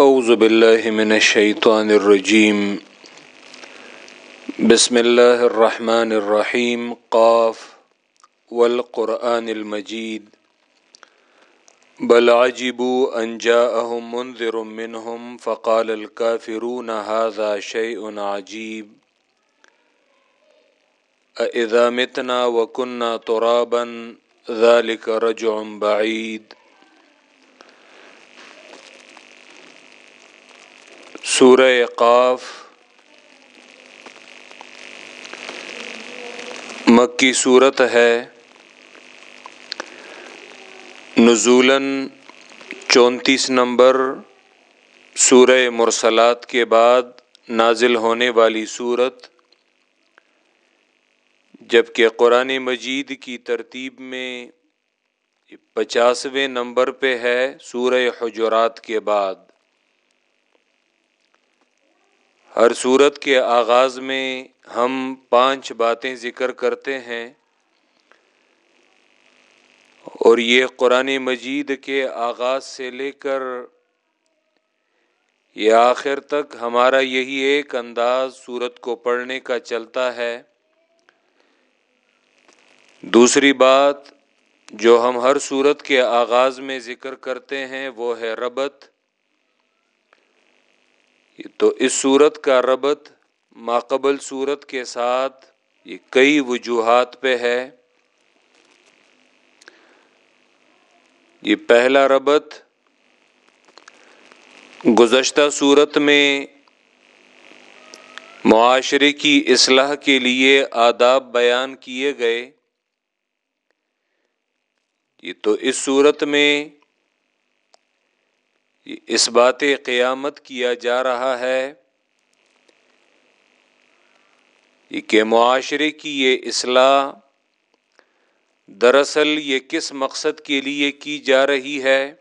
اعوذ باللہ من الشیطان الرجیم بسم اللہ الرحمن الرحیم قاف. والقرآن المجید بل عجبوا ان جاءهم منذر منهم فقال الكافرون هذا شيء عجيب. اذا متنا وكنا ترابا ذلك رجع بعيد. سورہ قاف، مکی صورت ہے۔ نزولاً چونتیس نمبر سورہ مرسلات کے بعد نازل ہونے والی صورت جبکہ قرآن مجید کی ترتیب میں پچاسویں نمبر پہ ہے سورہ حجرات کے بعد۔ ہر صورت کے آغاز میں ہم پانچ باتیں ذکر کرتے ہیں اور یہ قرآن مجید کے آغاز سے لے کر یہ آخر تک ہمارا یہی ایک انداز صورت کو پڑھنے کا چلتا ہے۔ دوسری بات جو ہم ہر صورت کے آغاز میں ذکر کرتے ہیں وہ ہے ربط۔ تو اس صورت کا ربط ماقبل صورت کے ساتھ یہ کئی وجوہات پہ ہے۔ یہ پہلا ربط گزشتہ صورت میں معاشرے کی اصلاح کے لیے آداب بیان کیے گئے۔ یہ تو اس صورت میں اس بات قیامت کیا جا رہا ہے کہ معاشرے کی یہ اصلاح دراصل یہ کس مقصد کے لیے کی جا رہی ہے؟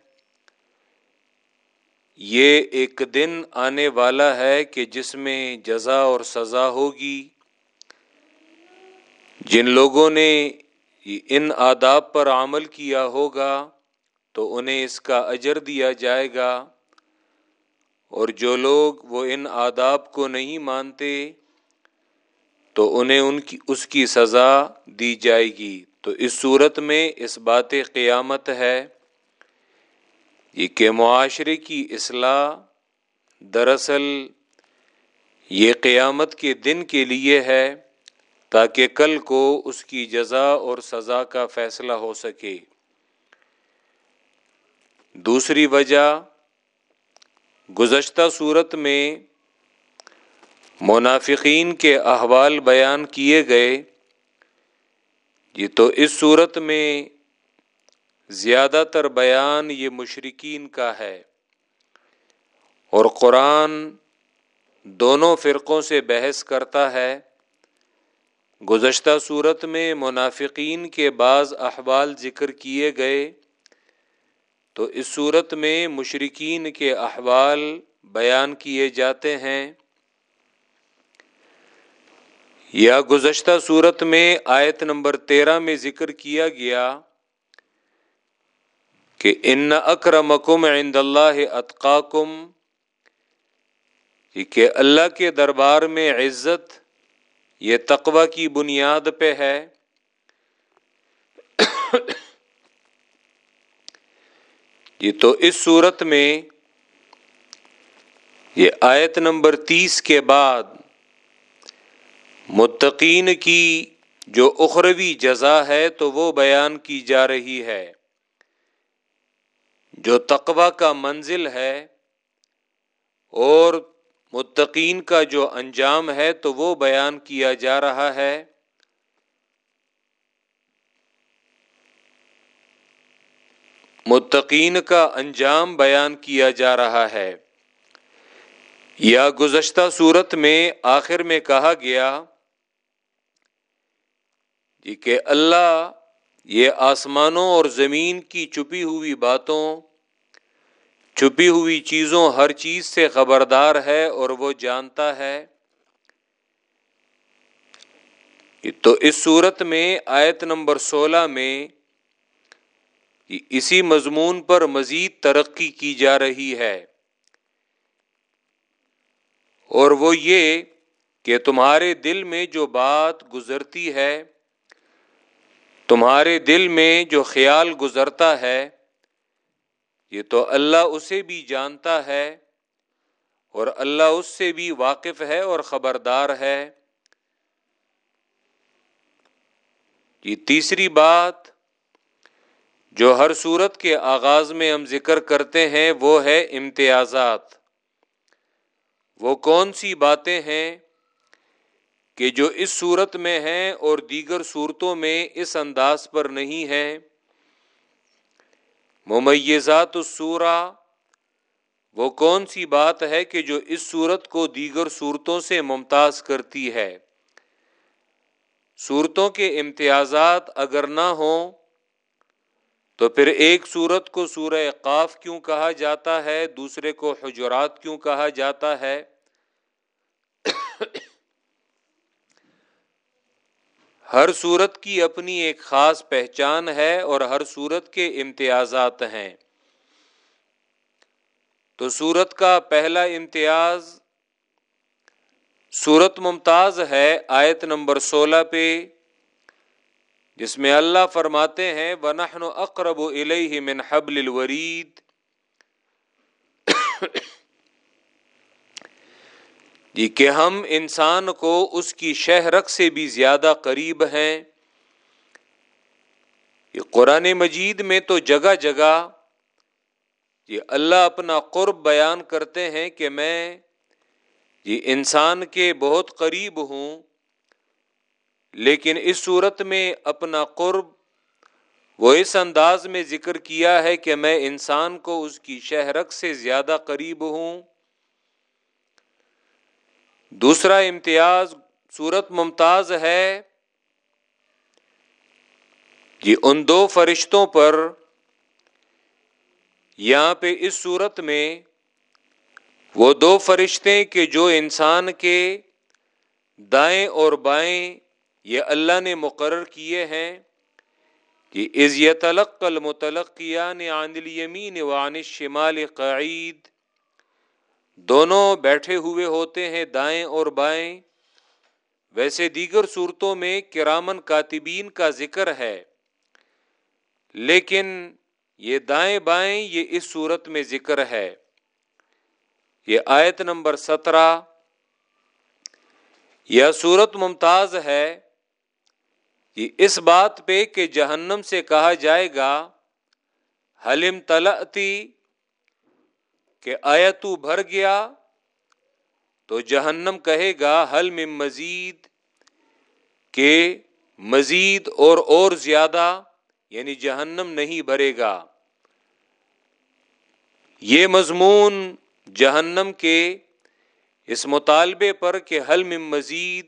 یہ ایک دن آنے والا ہے کہ جس میں جزا اور سزا ہوگی۔ جن لوگوں نے ان آداب پر عمل کیا ہوگا تو انہیں اس کا اجر دیا جائے گا۔ اور جو لوگ وہ ان آداب کو نہیں مانتے، تو انہیں ان کی، اس کی سزا دی جائے گی۔ تو اس صورت میں اس بات قیامت ہے یہ کہ معاشرے کی اصلاح دراصل یہ قیامت کے دن کے لیے ہے تاکہ کل کو اس کی جزا اور سزا کا فیصلہ ہو سکے۔ دوسری وجہ گزشتہ صورت میں منافقین کے احوال بیان کیے گئے۔ یہ تو اس صورت میں زیادہ تر بیان یہ مشرقین کا ہے۔ اور قرآن دونوں فرقوں سے بحث کرتا ہے۔ گزشتہ صورت میں منافقین کے بعض احوال ذکر کیے گئے۔ تو اس صورت میں مشرقین کے احوال بیان کیے جاتے ہیں۔ یا گزشتہ صورت میں آیت نمبر تیرہ میں ذکر کیا گیا کہ ان اکرمکم عند اللہ اطقاکم کہ اللہ کے دربار میں عزت، یہ تقوی کی بنیاد پہ ہے۔ یہ تو اس صورت میں یہ آیت نمبر تیس کے بعد متقین کی جو اخروی جزا ہے تو وہ بیان کی جا رہی ہے۔ جو تقوا کا منزل ہے اور متقین کا جو انجام ہے تو وہ بیان کیا جا رہا ہے۔ متقین کا انجام بیان کیا جا رہا ہے۔ یا گزشتہ صورت میں آخر میں کہا گیا جی کہ اللہ یہ آسمانوں اور زمین کی چھپی ہوئی باتوں، چھپی ہوئی چیزوں ہر چیز سے خبردار ہے اور وہ جانتا ہے۔ تو اس صورت میں آیت نمبر سولہ میں اسی مضمون پر مزید ترقی کی جا رہی ہے۔ اور وہ یہ کہ تمہارے دل میں جو بات گزرتی ہے، تمہارے دل میں جو خیال گزرتا ہے، یہ تو اللہ اسے بھی جانتا ہے اور اللہ اس سے بھی واقف ہے اور خبردار ہے۔ یہ تیسری بات جو ہر صورت کے آغاز میں ہم ذکر کرتے ہیں وہ ہے امتیازات۔ وہ کون سی باتیں ہیں کہ جو اس صورت میں ہیں اور دیگر صورتوں میں اس انداز پر نہیں ہیں؟ ممیزات السورہ وہ کون سی بات ہے کہ جو اس صورت کو دیگر صورتوں سے ممتاز کرتی ہے؟ صورتوں کے امتیازات اگر نہ ہوں تو پھر ایک صورت کو سورہ قاف کیوں کہا جاتا ہے؟ دوسرے کو حجرات کیوں کہا جاتا ہے؟ ہر صورت کی اپنی ایک خاص پہچان ہے اور ہر صورت کے امتیازات ہیں۔ تو سورت کا پہلا امتیاز سورت ممتاز ہے، آیت نمبر سولہ پہ۔ جس میں اللہ فرماتے ہیں، ونحن اقرب الیہ من حبل الورید جی کہ ہم انسان کو اس کی شہرک سے بھی زیادہ قریب ہیں۔ یہ قرآن مجید میں تو جگہ جگہ، یہ اللہ اپنا قرب بیان کرتے ہیں کہ میں، یہ انسان کے بہت قریب ہوں۔ لیکن اس صورت میں اپنا قرب وہ اس انداز میں ذکر کیا ہے کہ میں انسان کو اس کی شہرک سے زیادہ قریب ہوں۔ دوسرا امتیاز صورت ممتاز ہے یہ ان دو فرشتوں پر یہاں پہ اس صورت میں وہ دو فرشتے کہ جو انسان کے دائیں اور بائیں یہ اللہ نے مقرر کیے ہیں کہ از یتلق المتلقیان عن الیمین وعن الشمال قعید، دونوں بیٹھے ہوئے ہوتے ہیں دائیں اور بائیں۔ ویسے دیگر صورتوں میں کرامن کاتبین کا ذکر ہے، لیکن یہ دائیں بائیں یہ اس صورت میں ذکر ہے۔ یہ آیت نمبر سترہ یہ صورت ممتاز ہے۔ یہ اس بات پہ کہ جہنم سے کہا جائے گا حلم تلتی کہ آیا تو بھر گیا؟ تو جہنم کہے گا حل میں مزید کہ مزید اور اور زیادہ یعنی جہنم نہیں بھرے گا۔ یہ مضمون جہنم کے اس مطالبے پر کہ حل میں مزید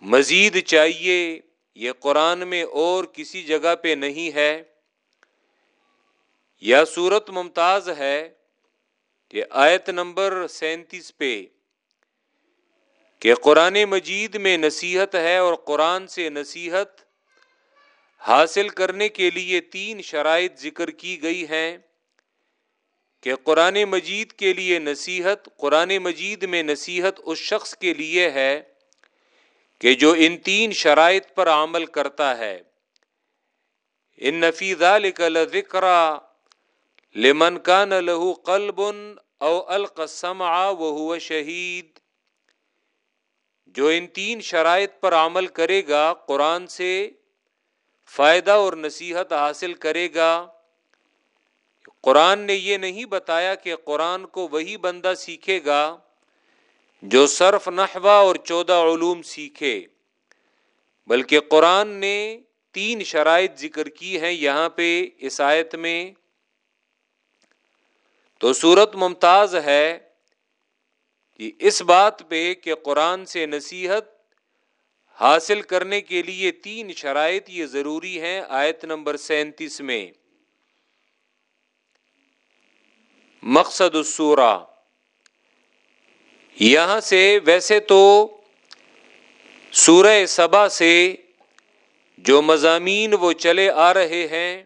مزید چاہیے یہ قرآن میں اور کسی جگہ پہ نہیں ہے، یا صورت ممتاز ہے کہ آیت نمبر سینتیس پہ کہ قرآن مجید میں نصیحت ہے اور قرآن سے نصیحت حاصل کرنے کے لیے تین شرائط ذکر کی گئی ہیں کہ قرآن مجید کے لیے نصیحت، قرآن مجید میں نصیحت اس شخص کے لیے ہے کہ جو ان تین شرائط پر عمل کرتا ہے، ان نفیزہ لکل ذکر لمن کا نہ لہو قلبن او القسم وہ شہید۔ جو ان تین شرائط پر عمل کرے گا، قرآن سے فائدہ اور نصیحت حاصل کرے گا۔ قرآن نے یہ نہیں بتایا کہ قرآن کو وہی بندہ سیکھے گا جو صرف نحوہ اور چودہ علوم سیکھے، بلکہ قرآن نے تین شرائط ذکر کی ہیں یہاں پہ عیسائیت میں۔ تو صورت ممتاز ہے کہ اس بات پہ کہ قرآن سے نصیحت حاصل کرنے کے لیے تین شرائط یہ ضروری ہیں۔ آیت نمبر سینتیس میں، مقصد السورہ۔ یہاں سے ویسے تو سورہ سبا سے جو مضامین وہ چلے آ رہے ہیں،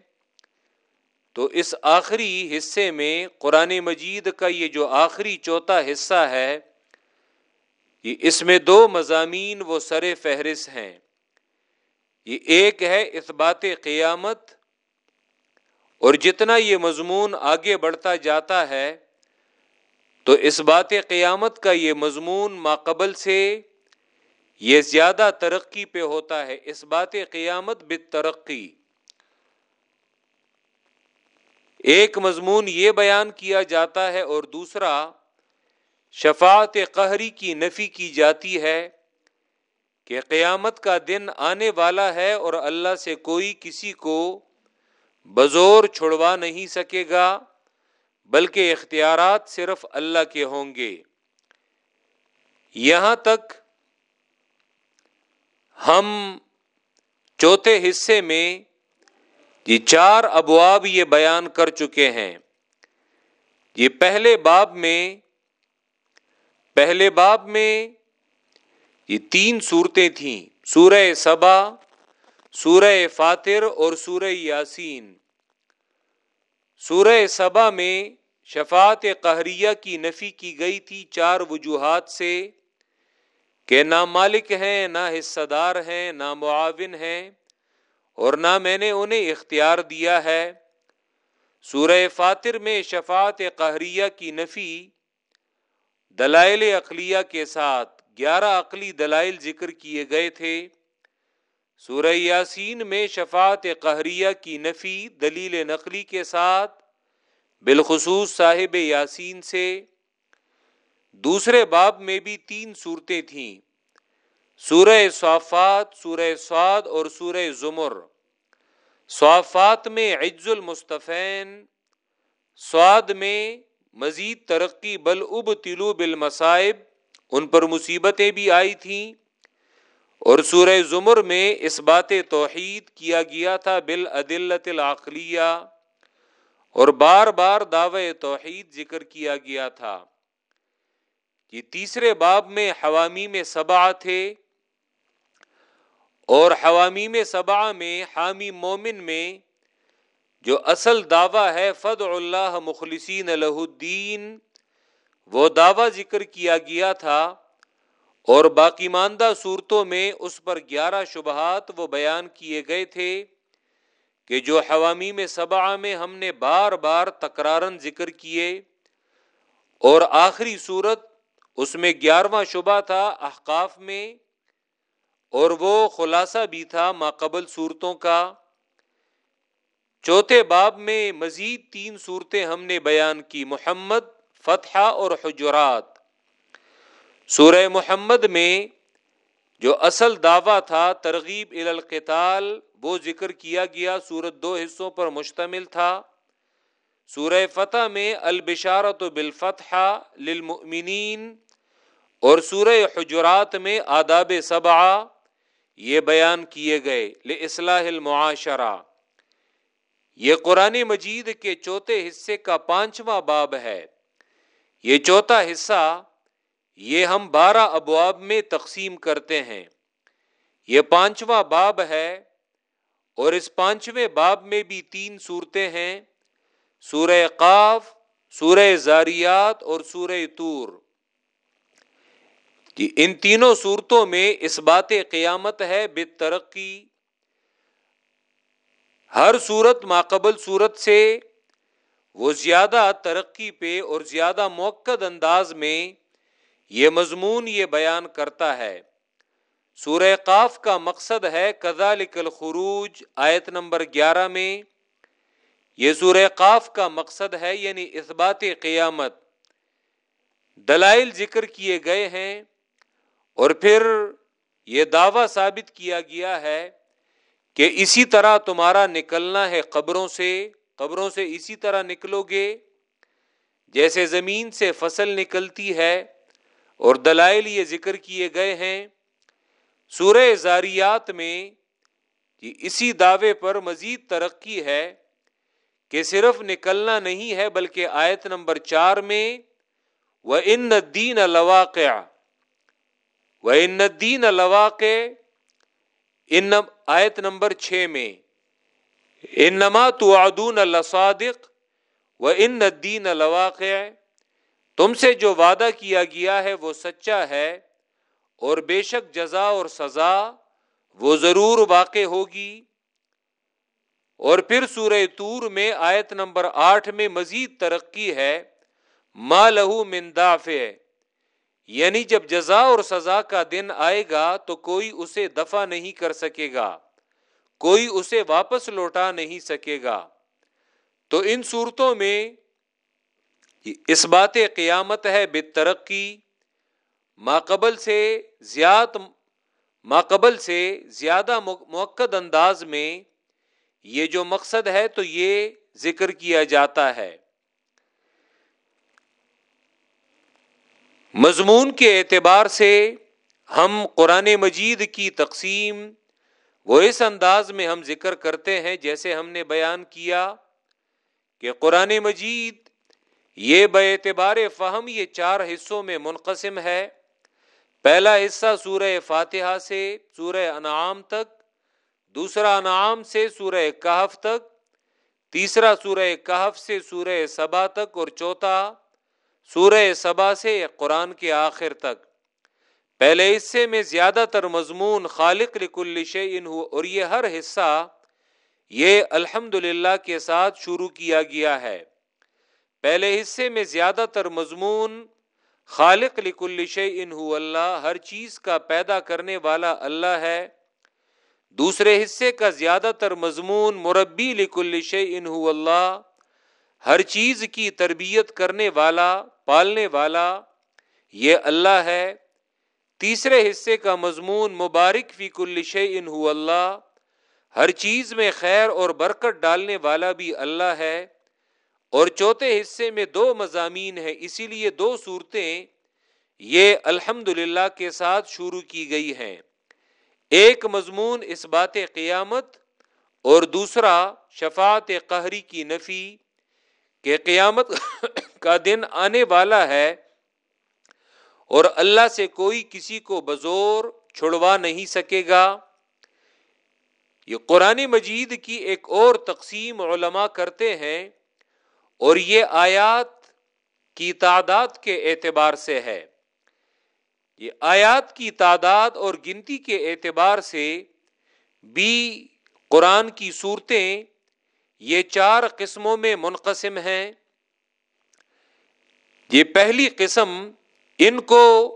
تو اس آخری حصے میں قرآن مجید کا یہ جو آخری چوتھا حصہ ہے، یہ اس میں دو مضامین وہ سر فہرست ہیں۔ یہ ایک ہے اس بات قیامت اور جتنا یہ مضمون آگے بڑھتا جاتا ہے تو اس بات قیامت کا یہ مضمون ماقبل سے یہ زیادہ ترقی پہ ہوتا ہے۔ اس بات قیامت بت ترقی ایک مضمون یہ بیان کیا جاتا ہے اور دوسرا، شفاعت قہری کی نفی کی جاتی ہے کہ قیامت کا دن آنے والا ہے اور اللہ سے کوئی کسی کو بزور چھڑوا نہیں سکے گا۔ بلکہ اختیارات صرف اللہ کے ہوں گے۔ یہاں تک ہم چوتھے حصے میں یہ چار ابواب یہ بیان کر چکے ہیں۔ یہ پہلے باب میں، پہلے باب میں یہ تین صورتیں تھیں۔ سورہ سبا، سورہ فاتر اور سورہ یاسین۔ سورہ سبا میں شفاعت قہریہ کی نفی کی گئی تھی چار وجوہات سے کہ نہ مالک ہیں، نہ حصہ دار ہیں، نہ معاون ہیں، اور نہ میں نے انہیں اختیار دیا ہے۔ سورہ فاتر میں شفاعت قہریہ کی نفی دلائل اقلیہ کے ساتھ گیارہ عقلی دلائل ذکر کیے گئے تھے۔ سورہ یاسین میں شفاعت قہریہ کی نفی دلیل نقلی کے ساتھ بالخصوص صاحب یاسین سے دوسرے باب میں بھی تین صورتیں تھیں۔ سورہ صافات، سورہ سعد اور سورہ زمر۔ صافات میں عز المصطفین سعد میں مزید ترقی، بل اب تلو بالمصائب، ان پر مصیبتیں بھی آئی تھیں۔ اور سورہ زمر میں اس بات توحید کیا گیا تھا بال عدلت العقلیہ۔ اور بار بار دعوی توحید ذکر کیا گیا تھا یہ تیسرے باب میں حوامی میں سبا تھے اور حوامی میں سبا میں حامی مومن میں جو اصل دعویٰ ہے فد اللہ مخلصین الدین وہ دعویٰ ذکر کیا گیا تھا اور باقی ماندہ صورتوں میں اس پر گیارہ شبہات وہ بیان کیے گئے تھے۔ کہ جو حوامی میں سبا میں ہم نے بار بار تکرارن ذکر کیے، اور آخری صورت اس میں گیارہواں شبہ تھا احقاف میں، اور وہ خلاصہ بھی تھا ماقبل صورتوں کا۔ چوتھے باب میں مزید تین صورتیں ہم نے بیان کی، محمد فتح اور حجرات۔ سورہ محمد میں جو اصل دعویٰ تھا، ترغیب القتال، وہ ذکر کیا گیا سورت دو حصوں پر مشتمل تھا۔ سورہ فتح میں البشارت بالفتح للمؤمنین اور سورہ حجرات میں آداب صبا یہ بیان کیے گئے لصلاح المعاشرہ۔ یہ قرآن مجید کے چوتھے حصے کا پانچواں باب ہے۔ یہ چوتھا حصہ یہ ہم بارہ ابواب میں تقسیم کرتے ہیں۔ یہ پانچواں باب ہے اور اس پانچویں باب میں بھی تین صورتیں ہیں۔ سورہ قاف، سورہ زاریات اور سورہ تور جی، ان تینوں صورتوں میں اس بات قیامت ہے بے ترقی ہر صورت ماقبل صورت سے وہ زیادہ ترقی پہ اور زیادہ موقع انداز میں یہ مضمون یہ بیان کرتا ہے۔ سورہ قاف کا مقصد ہے کزالک الخروج، آیت نمبر گیارہ میں۔ یہ سورہ قاف کا مقصد ہے یعنی اس بات قیامت۔ دلائل ذکر کیے گئے ہیں اور پھر یہ دعویٰ ثابت کیا گیا ہے کہ اسی طرح تمہارا نکلنا ہے قبروں سے قبروں سے اسی طرح نکلو گے۔ جیسے زمین سے فصل نکلتی ہے اور دلائل یہ ذکر کیے گئے ہیں سورہ زاریات میں اسی دعوے پر مزید ترقی ہے کہ صرف نکلنا نہیں ہے بلکہ آیت نمبر چار میں وہ ان دین الواقع وہ ان دین الواقع ان آیت نمبر چھ میں انما توعدون لصادق و ان الدین الواقع تم سے جو وعدہ کیا گیا ہے وہ سچا ہے اور بے شک جزا اور سزا وہ ضرور واقع ہوگی۔ اور پھر سورہ تور میں آیت نمبر آٹھ میں مزید ترقی ہے۔ ما لہو منداف یعنی جب جزا اور سزا کا دن آئے گا تو کوئی اسے دفع نہیں کر سکے گا۔ کوئی اسے واپس لوٹا نہیں سکے گا۔ تو ان صورتوں میں اس بات قیامت ہے بے ترقی ماقبل سے زیاد ماقبل سے زیادہ موقع انداز میں یہ جو مقصد ہے تو یہ ذکر کیا جاتا ہے۔ مضمون کے اعتبار سے ہم قرآن مجید کی تقسیم وہ اس انداز میں ہم ذکر کرتے ہیں جیسے ہم نے بیان کیا کہ قرآن مجید یہ بے اعتبار فہم یہ چار حصوں میں منقسم ہے۔ پہلا حصہ سورہ فاتحہ سے سورہ انعام تک، دوسرا انعام سے سورہ کہف تک، تیسرا سورہ کہف سے سورہ سبا تک اور چوتھا سورہ سبا سے قرآن کے آخر تک۔ پہلے حصے میں زیادہ تر مضمون خالق لکل شعین ہو اور یہ ہر حصہ یہ الحمد کے ساتھ شروع کیا گیا ہے۔ پہلے حصے میں زیادہ تر مضمون، خالق لکل شعین ہو اللہ، ہر چیز کا پیدا کرنے والا اللہ ہے۔ دوسرے حصے کا زیادہ تر مضمون، مربی لکل شعین ہو اللہ، ہر چیز کی تربیت کرنے والا، پالنے والا یہ اللہ ہے۔ تیسرے حصے کا مضمون، مبارک فی کل شعین ہو اللہ، ہر چیز میں خیر اور برکت ڈالنے والا بھی اللہ ہے۔ اور چوتھے حصے میں دو مضامین ہیں، اسی لیے دو صورتیں یہ الحمد کے ساتھ شروع کی گئی ہیں۔ ایک مضمون اس بات قیامت اور دوسرا شفاعت قہری کی نفی کہ قیامت کا دن آنے والا ہے اور اللہ سے کوئی کسی کو بزور چھڑوا نہیں سکے گا۔ یہ قرآن مجید کی ایک اور تقسیم علماء کرتے ہیں۔ اور یہ آیات کی تعداد کے اعتبار سے ہے۔ یہ آیات کی تعداد اور گنتی کے اعتبار سے بھی قرآن کی صورتیں یہ چار قسموں میں منقسم ہیں۔ یہ پہلی قسم ان کو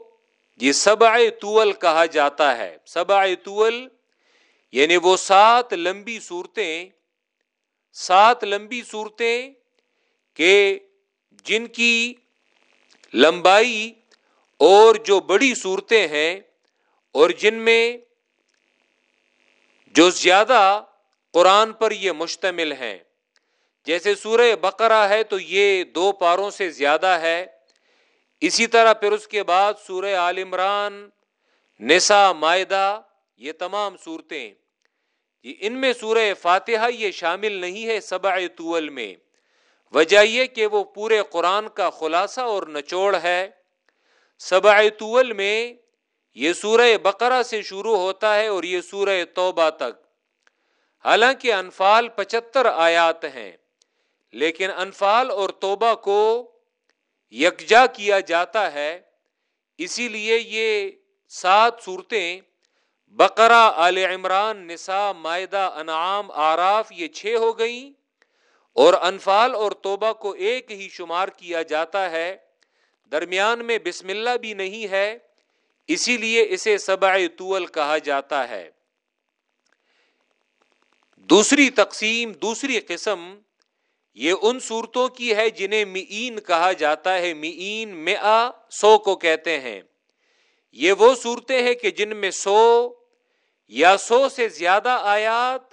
یہ سبع طول کہا جاتا ہے۔ سبع طول یعنی وہ سات لمبی صورتیں، سات لمبی صورتیں کہ جن کی لمبائی اور جو بڑی صورتیں ہیں اور جن میں جو زیادہ قرآن پر یہ مشتمل ہیں۔ جیسے سورہ بقرہ ہے تو یہ دو پاروں سے زیادہ ہے۔ اسی طرح پھر اس کے بعد سورہ عال عمران نسا معدہ یہ تمام صورتیں۔ ان میں سورہ فاتحہ یہ شامل نہیں ہے سبع طول میں۔ وجہ یہ کہ وہ پورے قرآن کا خلاصہ اور نچوڑ ہے۔ سبع طول میں یہ سورہ بقرہ سے شروع ہوتا ہے اور یہ سورہ توبہ تک۔ حالانکہ انفال پچہتر آیات ہیں، لیکن انفال اور توبہ کو یکجا کیا جاتا ہے۔ اسی لیے یہ سات صورتیں بقرہ آل عمران نسا معدہ انعام، آراف، یہ چھ ہو گئیں۔ اور انفال اور توبہ کو ایک ہی شمار کیا جاتا ہے۔ درمیان میں بسم اللہ بھی نہیں ہے، اسی لیے اسے سبع طول کہا جاتا ہے۔ دوسری تقسیم، دوسری قسم، یہ ان صورتوں کی ہے جنہیں مئین کہا جاتا ہے۔ مئین مئا سو کو کہتے ہیں۔ یہ وہ صورتیں ہیں کہ جن میں سو یا سو سے زیادہ آیات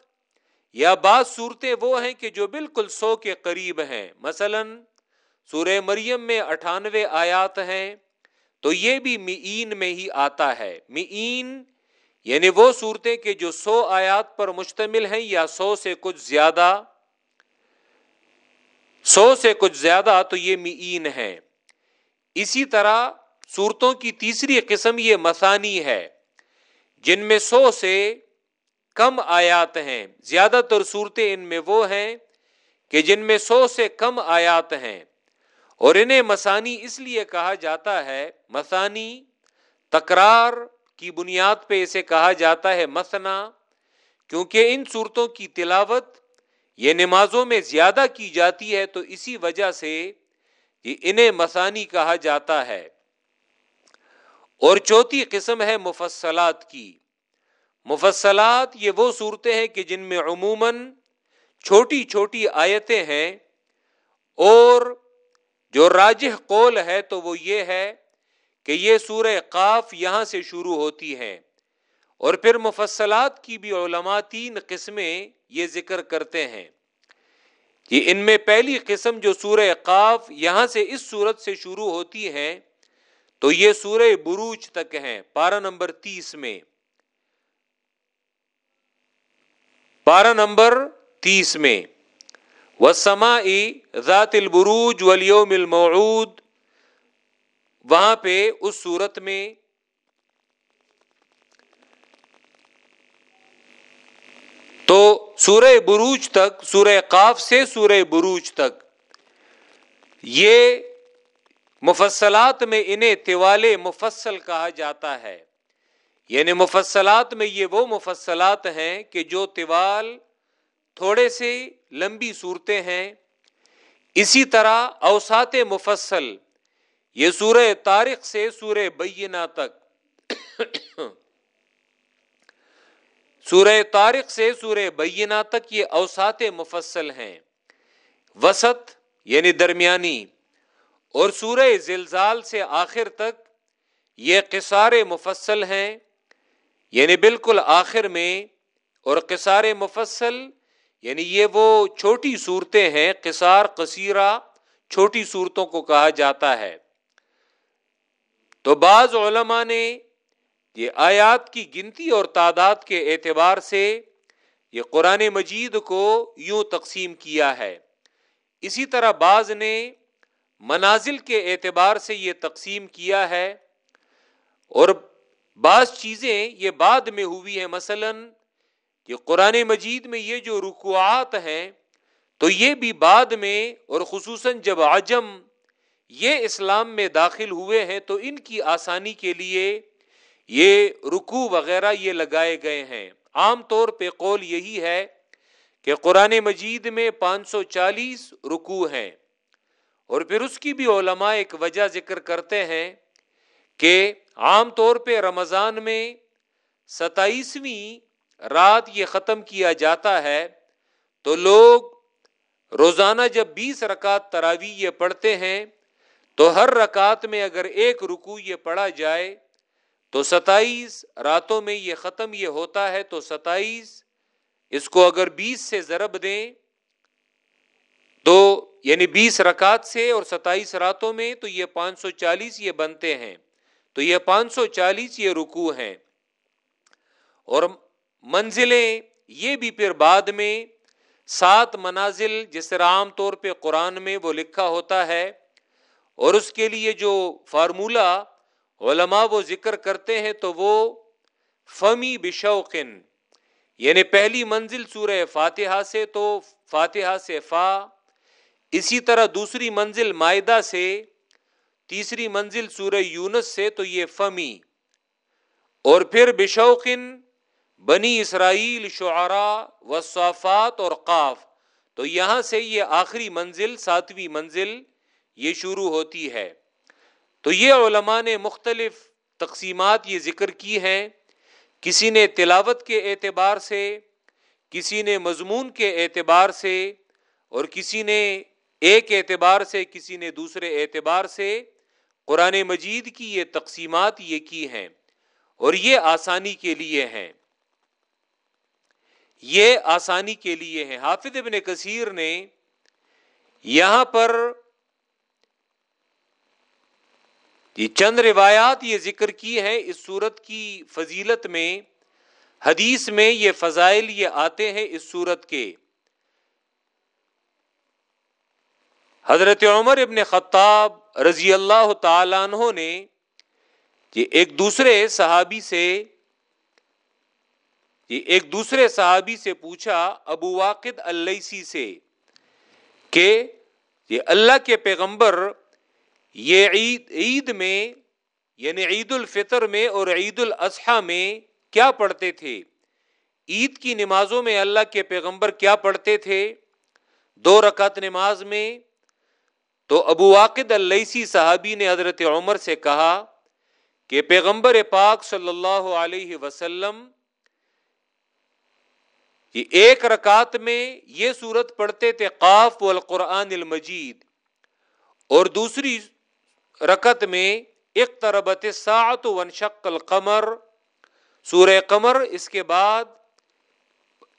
یا بعض صورتیں وہ ہیں کہ جو بالکل سو کے قریب ہیں۔ مثلا سورہ مریم میں اٹھانوے آیات ہیں، تو یہ بھی مئین میں ہی آتا ہے۔ مئین یعنی وہ صورتیں کہ جو سو آیات پر مشتمل ہیں یا سو سے کچھ زیادہ۔ سو سے کچھ زیادہ تو یہ مئین ہے۔ اسی طرح صورتوں کی تیسری قسم یہ مسانی ہے، جن میں سو سے کم آیات ہیں۔ زیادہ تر صورتیں ان میں وہ ہیں کہ جن میں سو سے کم آیات ہیں۔ اور انہیں مسانی اس لیے کہا جاتا ہے مسانی تکرار کی بنیاد پہ اسے کہا جاتا ہے مسنا کیونکہ ان صورتوں کی تلاوت یہ نمازوں میں زیادہ کی جاتی ہے تو اسی وجہ سے یہ انہیں مسانی کہا جاتا ہے۔ اور چوتھی قسم ہے مفصلات کی۔ مفصلات یہ وہ صورتیں ہیں کہ جن میں عموماً چھوٹی چھوٹی آیتیں ہیں اور جو راجح قول ہے تو وہ یہ ہے کہ یہ سورہ قاف یہاں سے شروع ہوتی ہیں اور پھر مفصلات کی بھی علماء تین قسمیں یہ ذکر کرتے ہیں یہ ان میں پہلی قسم جو سورہ قاف یہاں سے اس صورت سے شروع ہوتی ہے تو یہ سورہ بروج تک ہیں پارا نمبر تیس میں۔ پارا نمبر تیس میں وسما ذات البروج ولیوم المعود وہاں پہ اس صورت میں تو سورہ بروج تک، سورہ قاف سے سورہ بروج تک، یہ مفصلات میں انہیں طوال مفصل کہا جاتا ہے۔ یعنی مفصلات میں یہ وہ مفصلات ہیں کہ جو طوال تھوڑے سے لمبی صورتیں ہیں۔ اسی طرح اوسات مفصل، یہ سورہ تاریخ سے سورہ بینہ تک۔ سورہ تاریخ سے سورہ بینہ تک یہ اوسات مفصل ہیں۔ وسط یعنی درمیانی اور سورہ زلزال سے آخر تک یہ قصار مفصل ہیں۔ یعنی بالکل آخر میں اور قصار مفصل یعنی یہ وہ چھوٹی صورتیں ہیں، قصار، قصیرہ چھوٹی صورتوں کو کہا جاتا ہے۔ تو بعض علماء نے یہ آیات کی گنتی اور تعداد کے اعتبار سے یہ قرآن مجید کو یوں تقسیم کیا ہے۔ اسی طرح بعض نے منازل کے اعتبار سے یہ تقسیم کیا ہے اور بعض چیزیں یہ بعد میں ہوئی ہیں، مثلا یہ قرآن مجید میں یہ جو رکوعات ہیں، تو یہ بھی بعد میں اور خصوصاً جب عجم یہ اسلام میں داخل ہوئے ہیں، تو ان کی آسانی کے لیے یہ رکو وغیرہ یہ لگائے گئے ہیں۔ عام طور پہ قول یہی ہے کہ قرآن مجید میں پانچ سو چالیس رکو ہیں اور پھر اس کی بھی علماء ایک وجہ ذکر کرتے ہیں کہ عام طور پہ رمضان میں ستائیسویں رات یہ ختم کیا جاتا ہے، تو لوگ روزانہ جب بیس رکعت تراوی یہ پڑھتے ہیں، تو ہر رکعت میں اگر ایک رکو یہ پڑھا جائے، تو ستائیس راتوں میں یہ ختم یہ ہوتا ہے، تو ستائیس اس کو اگر بیس سے ضرب دیں، تو یعنی بیس رکعت سے اور ستائیس راتوں میں، تو یہ پانچ سو چالیس یہ بنتے ہیں۔ تو یہ پانچ سو چالیس یہ رکو ہیں۔ اور منزلیں یہ بھی پھر بعد میں سات منازل جس طرح عام طور پہ قرآن میں وہ لکھا ہوتا ہے، اور اس کے لیے جو فارمولہ علماء وہ ذکر کرتے ہیں تو وہ فمی بشوقن یعنی پہلی منزل سورہ فاتحہ سے تو فاتحہ سے فا، اسی طرح دوسری منزل معدہ سے تیسری منزل سورہ یونس سے تو یہ فمی۔ اور پھر بشوقن بنی اسرائیل شعرا وصافات اور قاف۔ تو یہاں سے یہ آخری منزل، ساتویں منزل، یہ شروع ہوتی ہے۔ تو یہ علماء نے مختلف تقسیمات یہ ذکر کی ہیں۔ کسی نے تلاوت کے اعتبار سے، کسی نے مضمون کے اعتبار سے، اور کسی نے ایک اعتبار سے، کسی نے دوسرے اعتبار سے۔ قرآن مجید کی یہ تقسیمات یہ کی ہیں اور یہ آسانی کے لیے ہیں۔ یہ آسانی کے لیے ہیں۔ حافظ ابن کثیر نے یہاں پر یہ چند روایات یہ ذکر کی ہے اس صورت کی فضیلت میں، حدیث میں یہ فضائل یہ آتے ہیں اس صورت کے۔ حضرت عمر ابن خطاب رضی اللہ تعالیٰ عنہ نے یہ ایک دوسرے صحابی سے یہ ایک دوسرے صحابی سے پوچھا ابو واقد السی سے کہ یہ اللہ کے پیغمبر یہ عید عید میں یعنی عید الفطر میں اور عید الاضحیٰ میں کیا پڑھتے تھے؟ عید کی نمازوں میں اللہ کے پیغمبر کیا پڑھتے تھے؟ دو رکعت نماز میں تو ابو واقد السی صحابی نے حضرت عمر سے کہا کہ پیغمبر پاک صلی اللہ علیہ وسلم، یہ ایک رکعت میں یہ صورت پڑھتے تھے قاف والقرآن المجید اور دوسری رکت میں اقتربت ساعت ونشق القمر، سورہ قمر اس کے بعد،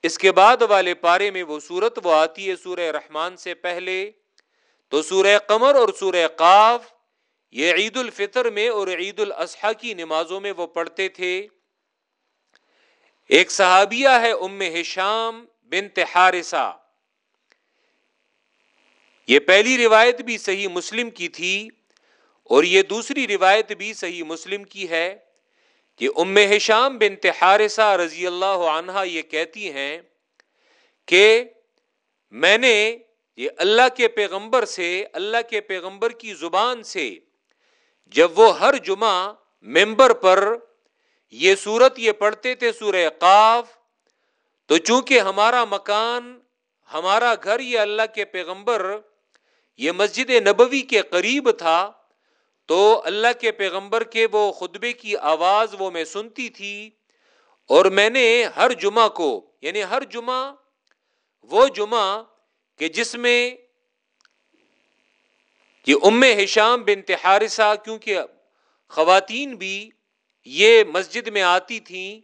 اس کے بعد والے پارے میں وہ سورت، وہ آتی ہے سورہ رحمان سے پہلے۔ تو سورہ قمر اور سورہ قاف، یہ عید الفطر میں اور عید الاضحیٰ کی نمازوں میں وہ پڑھتے تھے۔ ایک صحابیہ ہے ام ہشام بنت حارثہ۔ یہ پہلی روایت بھی صحیح مسلم کی تھی اور یہ دوسری روایت بھی صحیح مسلم کی ہے کہ ام حشام بن حارثہ رضی اللہ عنہا یہ کہتی ہیں کہ میں نے یہ اللہ کے پیغمبر سے، اللہ کے پیغمبر کی زبان سے جب وہ ہر جمعہ ممبر پر یہ صورت یہ پڑھتے تھے سورہ قاف، تو چونکہ ہمارا مکان، ہمارا گھر یہ اللہ کے پیغمبر، یہ مسجد نبوی کے قریب تھا، تو اللہ کے پیغمبر کے وہ خطبے کی آواز وہ میں سنتی تھی اور میں نے ہر جمعہ کو یعنی ہر جمعہ، وہ جمعہ کہ جس میں یہ ام ہشام بن تہارسا کیونکہ خواتین بھی یہ مسجد میں آتی تھیں،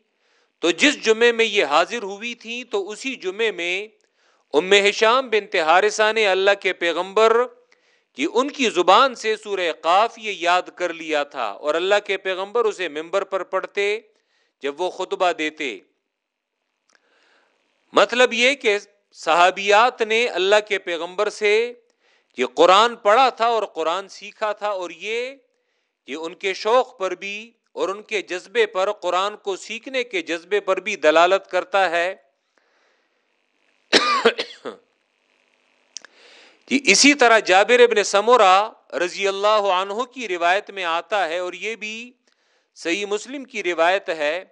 تو جس جمعے میں یہ حاضر ہوئی تھیں، تو اسی جمعے میں ام حشام بن تہارسا نے اللہ کے پیغمبر کہ ان کی زبان سے سورہ قاف یہ یاد کر لیا تھا اور اللہ کے پیغمبر اسے ممبر پر پڑھتے، جب وہ خطبہ دیتے۔ مطلب یہ کہ صحابیات نے اللہ کے پیغمبر سے یہ قرآن پڑھا تھا اور قرآن سیکھا تھا اور یہ یہ ان کے شوق پر بھی اور ان کے جذبے پر قرآن کو سیکھنے کے جذبے پر بھی دلالت کرتا ہے۔ جی اسی طرح جابر ابن سمورا رضی اللہ عنہ کی روایت میں آتا ہے اور یہ بھی صحیح مسلم کی روایت ہے۔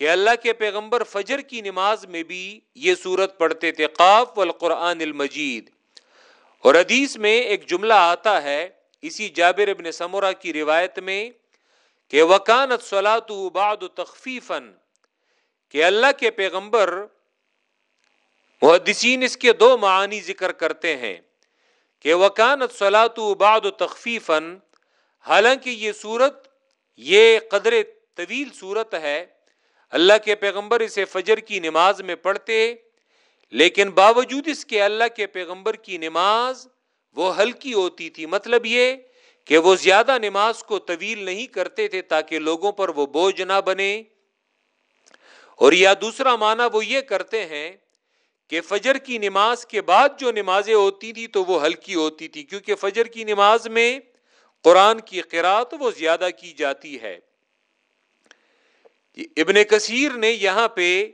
کہ اللہ کے پیغمبر فجر کی نماز میں بھی یہ صورت پڑھتے تھے، قاف والقرآن المجید۔ اور حدیث میں ایک جملہ آتا ہے، اسی جابر ابن سمورا کی روایت میں کہ وکانت سلاۃ بعد تخفیفن کہ اللہ کے پیغمبر محدثین اس کے دو معانی ذکر کرتے ہیں۔ کہ وکانت سلاۃ بعد تخفیفن حالانکہ یہ صورت یہ قدر طویل صورت ہے اللہ کے پیغمبر اسے فجر کی نماز میں پڑھتے، لیکن باوجود اس کے اللہ کے پیغمبر کی نماز وہ ہلکی ہوتی تھی۔ مطلب یہ کہ وہ زیادہ نماز کو طویل نہیں کرتے تھے تاکہ لوگوں پر وہ بوجھ نہ بنے۔ اور یا دوسرا معنی وہ یہ کرتے ہیں کہ فجر کی نماز کے بعد جو نمازیں ہوتی تھی تو وہ ہلکی ہوتی تھی کیونکہ فجر کی نماز میں قرآن کی قرآت وہ زیادہ کی جاتی ہے۔ ابن کثیر نے یہاں پہ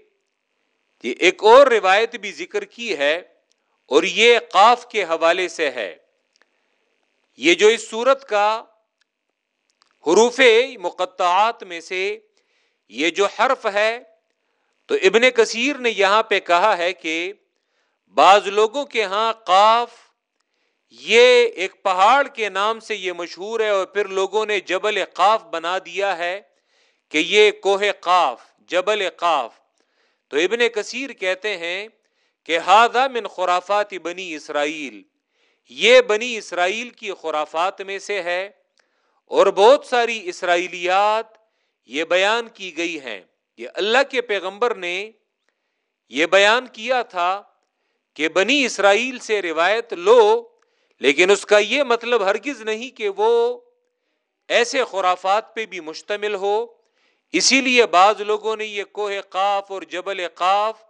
ایک اور روایت بھی ذکر کی ہے اور یہ قاف کے حوالے سے ہے۔ یہ جو اس صورت کا حروف مقطعات میں سے یہ جو حرف ہے، تو ابن کثیر نے یہاں پہ کہا ہے کہ بعض لوگوں کے ہاں قاف یہ ایک پہاڑ کے نام سے یہ مشہور ہے اور پھر لوگوں نے جبل قاف بنا دیا ہے۔ کہ یہ کوہ قاف، جبل قاف۔ تو ابن کثیر کہتے ہیں کہ ہاضا من خرافات بنی اسرائیل۔ یہ بنی اسرائیل کی خرافات میں سے ہے اور بہت ساری اسرائیلیات یہ بیان کی گئی ہیں۔ یہ اللہ کے پیغمبر نے یہ بیان کیا تھا کہ بنی اسرائیل سے روایت لو، لیکن اس کا یہ مطلب ہرگز نہیں کہ وہ ایسے خرافات پہ بھی مشتمل ہو۔ اسی لیے بعض لوگوں نے یہ کوہ قاف اور جبل قاف،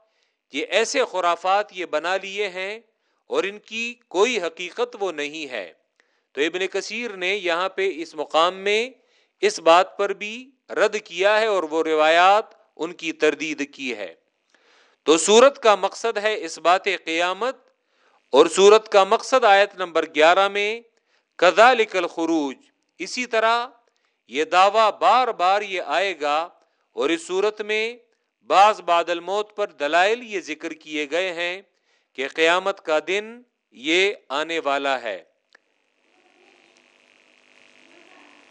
یہ ایسے خرافات یہ بنا لیے ہیں اور ان کی کوئی حقیقت وہ نہیں ہے۔ تو ابن کثیر نے یہاں پہ اس مقام میں اس بات پر بھی رد کیا ہے اور وہ روایات ان کی تردید کی ہے۔ تو سورت کا مقصد ہے اس بات قیامت اور سورت کا مقصد آیت نمبر گیارہ میں کزا لکل خروج اسی طرح یہ دعویٰ بار بار یہ آئے گا اور اس صورت میں بعض بادل موت پر دلائل یہ ذکر کیے گئے ہیں کہ قیامت کا دن یہ آنے والا ہے۔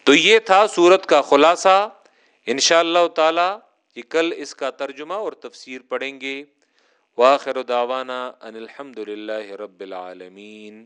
تو یہ تھا سورت کا خلاصہ۔ ان شاء اللہ تعالی کہ کل اس کا ترجمہ اور تفسیر پڑھیں گے۔ واخر داوانا ان الحمد للہ رب العالمین۔